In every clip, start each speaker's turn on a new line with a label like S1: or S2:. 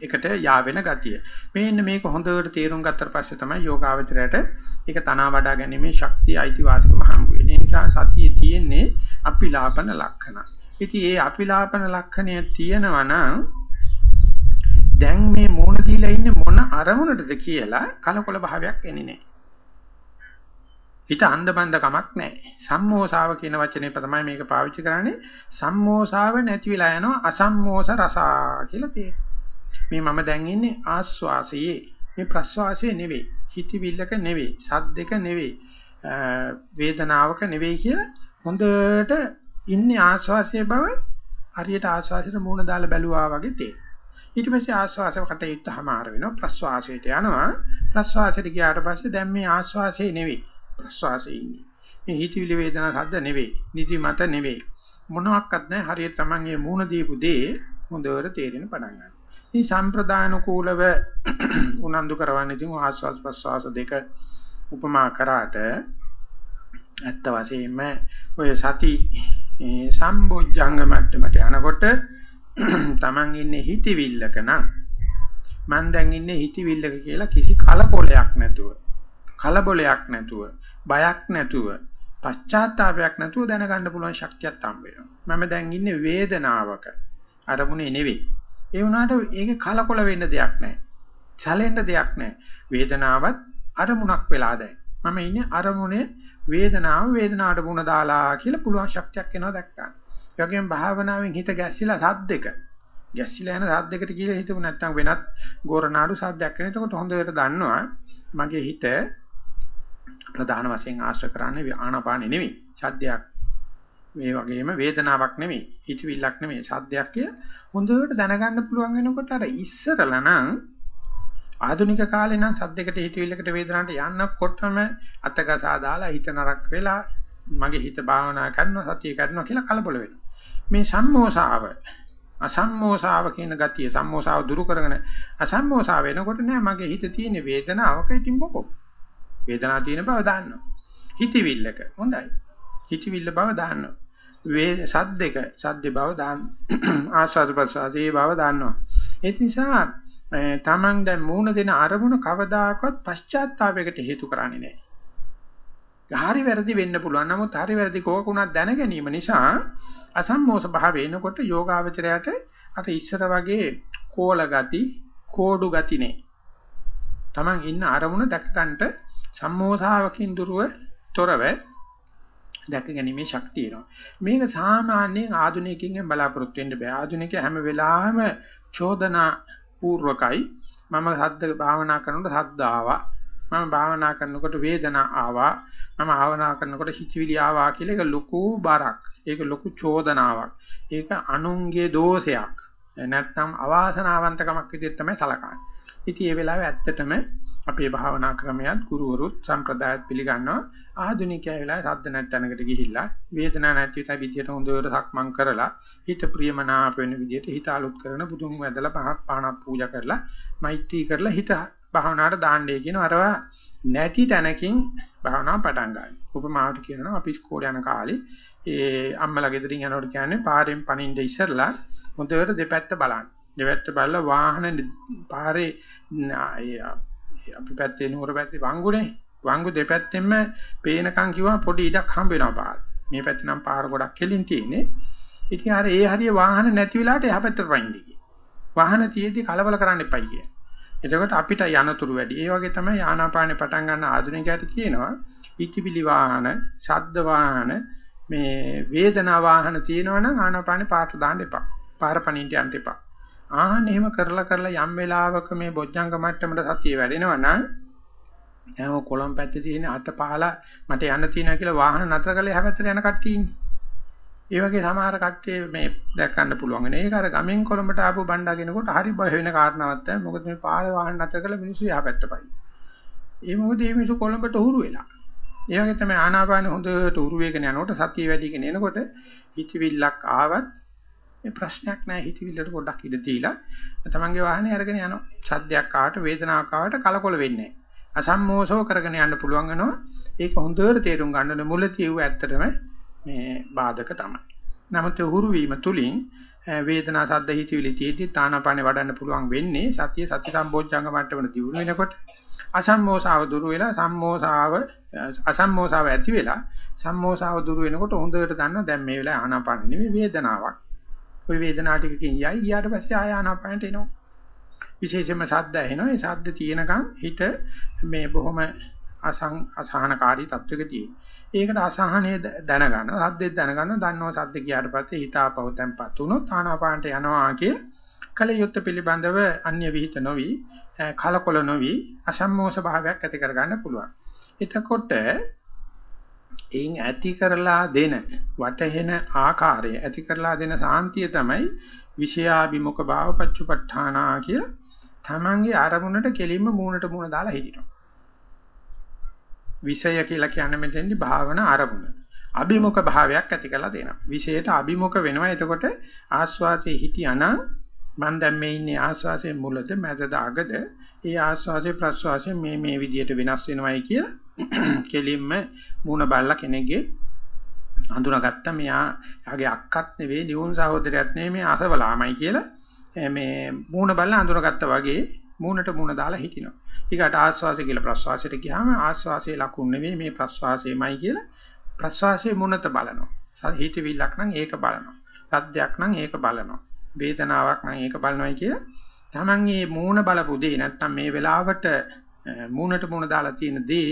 S1: එකට යා වෙන ගතිය. මේන්න මේක හොඳට තේරුම් ගත්තට පස්සේ තමයි යෝගාවචරයට ඒක තනවා වඩා ගැනීමේ ශක්තිය අයිතිවාසිකම හම්බ වෙන්නේ. ඒ නිසා සතියේ තියෙන්නේ අපිලාපන ලක්ෂණ. ඉතින් මේ අපිලාපන ලක්ෂණය තියෙනවා නම් දැන් මේ මූණ දීලා ඉන්නේ මොන අරමුණටද කියලා කලකොල භාවයක් එන්නේ නැහැ. හිත අන්ධබන්ද කමක් නැහැ. සම්මෝසාව කියන වචනේ තමයි මේක පාවිච්චි කරන්නේ. සම්මෝසාව නැති වෙලා යනවා අසම්මෝස රසා කියලා තියෙනවා. මේ මම දැන් ඉන්නේ ආස්වාසයේ. මේ ප්‍රස්වාසයේ නෙවෙයි. හිතවිල්ලක නෙවෙයි. සද්දක නෙවෙයි. වේදනාවක නෙවෙයි කියලා හොඳට ඉන්නේ ආස්වාසයේ බව හරියට ආස්වාසයට මූණ දාලා බැලුවා වගේ තේරෙනවා. ඊට පස්සේ ආස්වාසය කටයුත්ත හමාර වෙනවා ප්‍රස්වාසයට යනවා ප්‍රස්වාසයට ගියාට පස්සේ දැන් මේ ආස්වාසයේ නෙවෙයි ප්‍රස්වාසයේ ඉන්නේ. මේ හිතවිලි වේදනා සද්ද නෙවෙයි. නිදි මත නෙවෙයි. මොනවත් නැහැ. හරියට Tamange මූණ දීපු දේ හොඳට තේරෙන පටන් ගන්නවා. මේ සම්ප්‍රදාන කූලව උනන්දු කරවන්නේ ඉතින් ආස්වාස් ප්‍රස්වාස දෙක උපමා කරාට ඇත්ත වශයෙන්ම ඔය සති සම්බොජ්ජංග මට්ටමට යනකොට Taman ඉන්නේ හිතවිල්ලක නම් මං දැන් ඉන්නේ හිතවිල්ලක කියලා කිසි කලකොලයක් නැතුව කලබලයක් නැතුව බයක් නැතුව පශ්චාත්තාවයක් නැතුව දැනගන්න පුළුවන් ශක්තියක් හම්බ වෙනවා. මම දැන් ඉන්නේ වේදනාවක. අරමුණේ නෙවෙයි. ඒ වුණාට ඒකේ කලකොල වෙන්න දෙයක් නැහැ. චලෙන්න දෙයක් නැහැ. වේදනාවත් අරමුණක් වෙලා දැන්. මම ඉන්නේ අරමුණේ වේදනාව වේදනාවට මුණ දාලා කියලා පුළුවන් ශක්තියක් එනවා දැක්කා. ඒ වගේම භාවනාවෙන් හිත ගැස්සිලා සද්දෙක. ගැස්සිලා යන සද්දෙකට කියලා හිතමු නැත්නම් වෙනත් ගෝරනාඩු සද්දයක් වෙන. එතකොට හොඳට දන්නවා මගේ හිත ප්‍රධාන වශයෙන් ආශ්‍රය කරන්නේ ආනාපානෙ නෙමෙයි. සද්දයක් මේ වගේම වේදනාවක් නෙමෙයි. හිතවිල්ලක් නෙමෙයි. සද්දයක් කිය හොඳට දැනගන්න පුළුවන් වෙනකොට අර ඉස්සරලා නම් ආධුනික කාලේ නම් සද්දයකට හිතවිල්ලකට වේදනාවට යන්නකොටම අතගසා දාලා හිත නරක වෙලා මගේ හිත භාවනා කරනවා සතිය කරනවා කියලා කලබල වෙනවා. මේ සම්මෝසාව අසම්මෝසාව කියන ගතිය සම්මෝසාව දුරු කරගෙන අසම්මෝසාව වෙනකොට නෑ මගේ හිත තියෙන වේදනාවක ඉතින් මොකෝ වේදනාව තියෙන බව දාන්නවා. හිතවිල්ලක හොඳයි. හිතවිල්ල බව දාන්නවා. වේ සද්දක සද්ද බව දාන්න. ආස්වාද ප්‍රසආදී බව දාන්නවා. ඒ නිසා තමන් දැන් මූණ දෙන අරමුණ කවදාකවත් පශ්චාත්තාවයකට හේතු කරන්නේ නැහැ. හරි වැරදි වෙන්න පුළුවන්. නමුත් හරි වැරදි කෝකුණක් දැන ගැනීම නිසා අසම්මෝස භාවය එනකොට යෝගාවචරයට අර ඉස්සර වගේ කෝල ගති, කෝඩු ගති නේ. තමන් ඉන්න අරමුණ දැක ගන්නට සම්මෝසාවකින් දුරව තොරව දැක ගැනීමේ ශක්තිය එනවා. මේක සාමාන්‍යයෙන් ආධුනිකයින්ගෙන් බලාපොරොත්තු වෙන්න බෑ. ආධුනිකය හැම වෙලාවෙම චෝදනා පූර්වකයි මම සද්ද භාවනා කරනකොට සද්ද ආවා. මම භාවනා කරනකොට වේදනා ආවා. මම භාවනා කරනකොට හිතවිලි ආවා කියලා ඒක ලොකු බරක්. ඒක ලොකු චෝදනාවක්. ඒක අනුන්ගේ දෝෂයක්. නැත්නම් අවාසනාවන්තකමක් විදිහට තමයි සලකන්නේ. ඉතින් මේ වෙලාවේ ඇත්තටම අපේ භාවනා ක්‍රමයක් ගුරුවරුත් සම්ප්‍රදායත් පිළිගන්නවා ආධුනිකයා වෙලාවේ සද්ද නැත්නම්කට ගිහිල්ලා වේදනාවක් නැති විතර විදියට හොඳට සක්මන් කරලා හිත ප්‍රියමනාප වෙන විදියට හිත අලුත් කරන බුදුන් වැදලා පහක් පහනක් පූජා කරලා මෛත්‍රී කරලා හිත භාවනාවට දාන්නේ කියන අරවා නැති තැනකින් භාවනාව පටන් ගන්න. උපමාවට කියනවා අපි ඉස්කෝලේ යන කාලේ ඒ අම්මලා ගෙදරින් යනකොට කියන්නේ පාරෙන් පනින්න ඉස්සරලා හොඳට දෙපැත්ත බලන්න. දෙපැත්ත බලලා වාහන පාරේ අපි පැත්තේ නුවර පැත්තේ වංගුනේ වංගු දෙපැත්තෙන්ම පේනකම් කිව්වා පොඩි ඉඩක් හම්බ වෙනවා පාර. මේ පැත්තේ නම් පාර ගොඩක් කෙලින් තියෙන්නේ. ඉතින් අර ඒ හරිය වාහන නැති වෙලාවට එහා පැත්තට වයින්දී. වාහන තියෙද්දි කලබල කරන්න එපයි කිය. එතකොට අපිට යනතුරු වැඩි. ඒ වගේ තමයි ආනාපානේ පටන් ගන්න ආධුනිකයට කියනවා ඉතිපිලි වාහන, ශබ්ද වාහන, මේ වේදනා වාහන තියෙනවනම් ආනාපානේ පාට දාන්න එපා. පාර පණින්න යන්න එපා. ආහන එහෙම කරලා කරලා යම් වෙලාවක මේ බොජ්ජංග මට්ටමට සතිය වැඩෙනවා නම් එහෙනම් කොළඹ පැත්තේ තියෙන අත පහලා මට යන්න තියෙනවා කියලා වාහන නතර කරලා එහා පැත්තට යන කට්ටිය ඉන්නේ. ඒ වගේ සමහර කට්ටිය මේ දැක් ගන්න පුළුවන් වෙන. ඒක අර ගමෙන් කොළඹට ආපු බණ්ඩාගෙනකොට හරි බය වෙන කාරණාවක් තමයි. මොකද මේ පාරේ වාහන නතර කරලා මිනිස්සු එහා පැත්තට පයි. ඒ මොකද මේ මිනිස්සු කොළඹට හුරු වෙලා. ඒ වගේ තමයි ආනාපාන හොඳට උරු වේගන යනකොට සතිය වැඩිගෙන එනකොට හිතවිල්ලක් ආවත් මේ ප්‍රශ්නයක් නැහැ හිතවිල්ලට පොඩ්ඩක් ඉඳ තියලා තමන්ගේ වාහනේ අරගෙන යනවා. සද්දයක් ආවට වේදනාවක් ආවට කලකොල වෙන්නේ නැහැ. අසම්මෝසව කරගෙන යන්න පුළුවන් වෙනවා. ඒක හොඳට තේරුම් ගන්න ඕනේ මුලදී ඒව ඇත්තටම මේ බාධක තමයි. නමුත් උහුරු වීම තුලින් වේදනා සද්ද හිතවිලි තියෙද්දි තානාපානේ වඩන්න පුළුවන් වෙන්නේ සතිය සති සම්බෝධ්‍යංග මට්ටමන දියුණු වෙනකොට අසම්මෝසාව දුරු වෙලා සම්මෝසාව අසම්මෝසාව ඇති වෙලා සම්මෝසාව දුරු වෙනකොට හොඳට දන්නවා දැන් මේ වෙලාවේ ආනාපාන නෙමෙයි වේදනාවක්. ওই වේදනාව ටිකකින් යයි ගියාට පස්සේ ආය ආනාපානට එනවා. විශේෂයෙන්ම ශබ්ද ඇහෙනවා. ඒ ශබ්ද තියෙනකන් හිත මේ බොහොම අසං අසහනකාරී තත්වයක තියෙනවා. ඒකට අසහනය දැනගන්න, සද්දෙත් දැනගන්න, දන්නව සද්ද ගියාට පස්සේ හිත ආපහු තැම්පත් වුණොත් ආනාපානට යනවා කිය කලියුත් පිළිබඳව අන්‍ය විහිිත නොවි කලකොල නොවි අසම්මෝෂ භාවයක් ඇති කරගන්න පුළුවන්. එතකොට එයින් ඇති කරලා දෙන වටහෙන ආකාරය ඇති කරලා දෙන සාන්තිය තමයි විෂයාභිමුඛ භාව පච්චුපට්ඨානා කිය තමන්ගේ අරමුණට කෙලින්ම මූණට මූණ දාලා හිටිනවා. විෂය කියලා කියන්නේ මෙතෙන්දි භාවනා අරමුණ. අභිමුඛ භාවයක් ඇති කරලා දෙනවා. විෂයට අභිමුඛ වෙනවා. එතකොට ආස්වාසේ හිටියානම් මම දැන් මේ ඉන්නේ ආස්වාසේ මුලද මැදද අගද ඒ ආස්වාසේ ප්‍රස්වාසේ මේ මේ විදියට වෙනස් වෙනවයි කියලා කෙලින්ම මූණ බල්ලා කෙනෙක්ගේ හඳුනාගත්ත මෙයා යාගේ අක්කත් නෙවෙයි දියුණු සහෝදරයත් නෙවෙයි මේ අසවලාමයි කියලා මේ මූණ බල්ලා හඳුනාගත්තා වගේ මූණට මූණ දාලා හිටිනවා. ඊකට ආස්වාසය කියලා ප්‍රස්වාසයට ගියාම ආස්වාසයේ ලකුණු නෙවෙයි මේ ප්‍රස්වාසයමයි කියලා ප්‍රස්වාසයේ මුණත බලනවා. හිතවිල්ලක් නම් ඒක බලනවා. සද්දයක් නම් ඒක බලනවා. වේදනාවක් නම් ඒක බලනවායි කියලා Taman මේ මූණ බලපු දේ නැත්තම් මේ වෙලාවට මූණට මූණ දාලා තියෙන දේ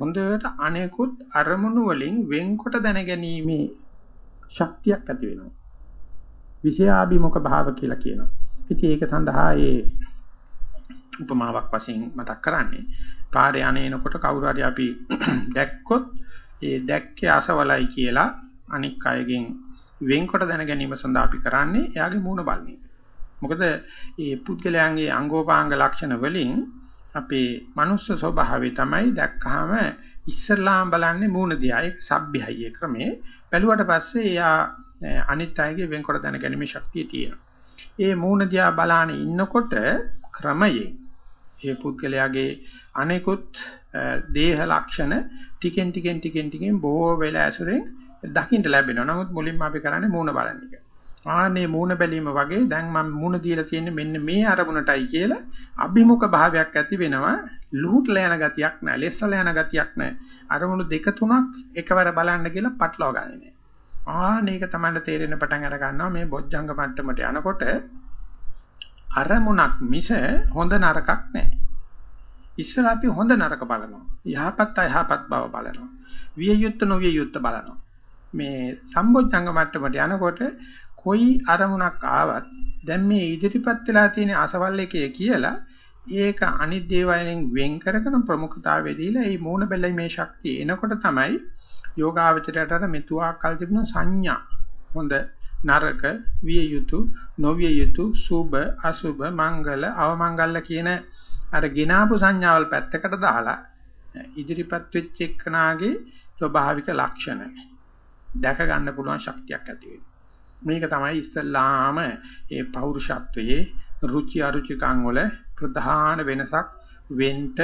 S1: හොඳට අනෙකුත් අරමුණු වලින් වෙන්කොට දැනගැනීමේ ශක්තියක් ඇති වෙනවා. විෂයාභිමුඛ භාව කියලා කියනවා. ඉතින් ඒක සඳහා ඒ උපමාවක් වශයෙන් මතක් කරන්නේ පාරේ යනේනකොට කවුරු හරි අපි දැක්කොත් ඒ දැක්කේ අසවලයි කියලා අනික් අයගෙන් වෙන්කොට දැන ගැනීම සඳහා අපි කරන්නේ එයාගේ මූණ බලන එක. මොකද මේ පුද්ගලයන්ගේ අංගෝපාංග ලක්ෂණ වලින් අපේ මනුස්ස ස්වභාවය තමයි දැක්කහම ඉස්සරලාම බලන්නේ මූණ දිහා ඒක සભ્યයි ක්‍රමේ බැලුවට පස්සේ එයා අනිත් අයගේ වෙන්කොට දැන ගැනීමේ ශක්තිය තියෙනවා. ඒ මූණ දිහා බලාන ඉන්නකොට ක්‍රමයෙන් ඒ පුද්ගලයාගේ අනෙකුත් දේහ ලක්ෂණ ටිකෙන් ටිකෙන් ටිකෙන් ටිකෙන් බොහෝ වෙලා ඇසුරෙන් දකින්න ලැබෙනවා. නමුත් මුලින්ම අපි කරන්නේ මූණ බලන එක. ආනේ මූණ බැලීම වගේ දැන් මම මූණ දීලා තියෙන්නේ මෙන්න මේ අරමුණටයි කියලා අභිමුඛ භාවයක් ඇති වෙනවා. ලුහුටලා යන ගතියක් නැහැ. ලෙස්සලා යන ගතියක් නැහැ. අරමුණු දෙක තුනක් එකවර බලන්න කියලා පටලවා ගන්නේ නැහැ. ආනේක තමයි තේරෙන පටන් අර ගන්නවා මේ බොජ්ජංග මට්ටමට යනකොට අරමුණක් මිස හොඳ නරකක් නැහැ. ඉස්සර අපි හොඳ නරක බලනවා. යහපත් අයහපත් බව බලනවා. විය යුත්ත නොවිය යුත්ත බලනවා. මේ සම්බොජ්ජංග මට්ටමට යනකොට කොයි අරමුණක් ආවත් දැන් මේ ඉදිරිපත් වෙලා තියෙන අසවල් එකේ කියලා ඒක අනිත් දේවල්ෙන් වෙන් කරගෙන ප්‍රමුඛතාවය දීලා මේ මූණ බැලීමේ ශක්තිය එනකොට තමයි යෝගාවචරයට අර මෙතුආක් කල් තිබුණ සංඥා හොඳ නරක විය යුතු නොවිය යුතු සුබ අසුබ මංගල අවමංගල කියන අර ගිනාපු සංඥාවල් පැත්තකට දාලා ඉදිරිපත් වෙච්ච එක්කනාගේ ස්වභාවික ලක්ෂණ දැක ගන්න පුළුවන් ශක්තියක් ඇති මේක තමයි ඉස්සල්ලාම ඒ පෞරුෂත්වයේ රුචි අරුචිකං වල ප්‍රධාන වෙනසක් වෙන්න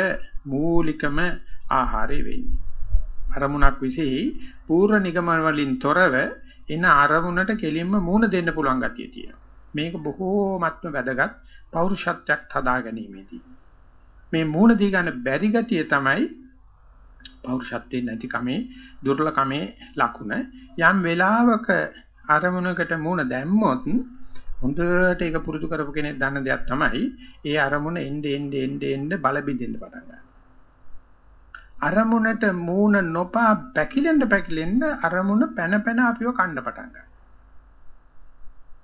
S1: මූලිකම ආහාරය වෙන්නේ. අරමුණක් විසෙහි පූර්ව නිගමන වලින් තොරව එන අරමුණට කෙලින්ම මූණ දෙන්න පුළුවන් ගතිය තියෙනවා. මේක බොහෝමත්ම වැදගත් පෞරුෂත්වයක් හදා ගැනීමේදී. මේ මූණ දී ගන්න බැරි ගතිය තමයි පෞරුෂත්වයේ නැති කමේ දුර්ලභ කමේ ලකුණ. යම් වෙලාවක අරමුණකට මූණ දැම්මොත් හොඳට ඒක පුරුදු කරපු කෙනෙක් දන්න දෙයක් තමයි ඒ අරමුණ එnde එnde එnde එnde බල බින්දෙන්න පටන් ගන්නවා. අරමුණට මූණ නොපා පැකිලෙන්න පැකිලෙන්න අරමුණ පැන පැන අපිව කන්න පටන් ගන්නවා.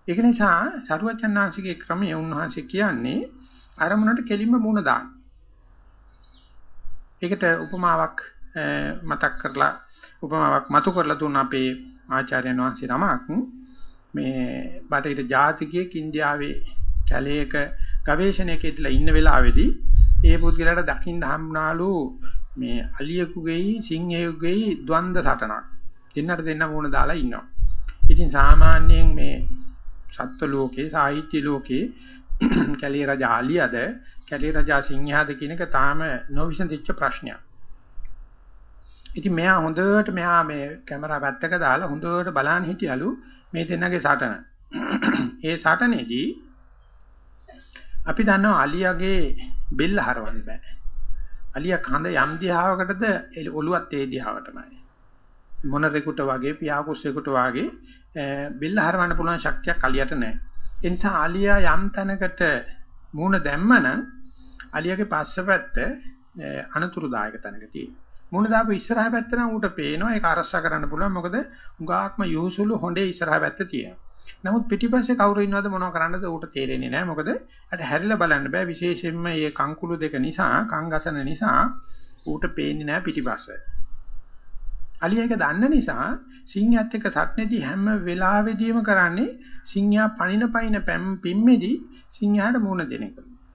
S1: ඒක නිසා සරුවචනාංශිකේ ක්‍රමය උන්වහන්සේ කියන්නේ අරමුණට කෙලින්ම මූණ දාන්න. ඒකට උපමාවක් මතක් කරලා උපමාවක් මතු කරලා දුන්න අපේ ආචාර්යයන් වහන්සේ නමක් මේ බටහිර ජාතිකයේ ඉන්දියාවේ කැලේක ගවේෂණයකදලා ඉන්න වෙලාවේදී ඒ පුද්ගලයාට දකින්න හම්නාලු මේ අලියෙකුගේයි සිංහයෙකුගේයි ද්වන්ද සටනක්. දෙන්නට දෙන්න වුණ දාලා ඉන්නවා. ඉතින් සාමාන්‍යයෙන් මේ සත්ත්ව ලෝකේ සාහිත්‍ය ලෝකේ කැලිය රජා අලියද කැලිය රජා සිංහයාද කියන එක තාම නොවිසඳිච්ච ප්‍රශ්නයක්. ඉතින් මෙයා හොඳට මෙහා මේ කැමරා පැත්තක දාලා හොඳට බලන් හිටියලු මේ දෙන්නගේ සටන. ඒ සටනේදී අපි දන්නවා අලියාගේ බෙල්ල හරවන්න බෑ. අලියා කඳ යම් දිහාවකටද ඔළුවත් ඒ දිහාවටමයි. මොනරෙකුට වගේ පියාකුස්සෙකුට වගේ බෙල්ල හරවන්න පුළුවන් ශක්තියක් අලියට නැහැ. ඒ නිසා අලියා යම් තැනකට මූණ දැම්මනම් අලියාගේ පස්සපැත්ත අනතුරුදායක තැනක තියෙනවා. මූණ දාපු ඉස්සරහා පැත්ත නම් ඌට පේනවා ඒක අරස්සා කරන්න පුළුවන් මොකද උගාක්ම යොහුසුළු හොඬේ ඉස්සරහා පැත්ත තියෙනවා. නමුත් පිටිපස්සේ කවුරු ඉන්නවද මොනව කරන්නද ඌට තේරෙන්නේ නැහැ. මොකද අර හැරිලා බලන්න බෑ විශේෂයෙන්ම මේ කංකුළු දෙක නිසා, කංගසන නිසා ඌට පේන්නේ නැහැ පිටිපස්ස. අලියා ඒක දන්න නිසා සිංහයත් එක්ක සත්නේදී හැම වෙලාවෙදීම කරන්නේ සිංහයා පණින පයින් පිම්මේදී සිංහයාට මුණ දෙන එක.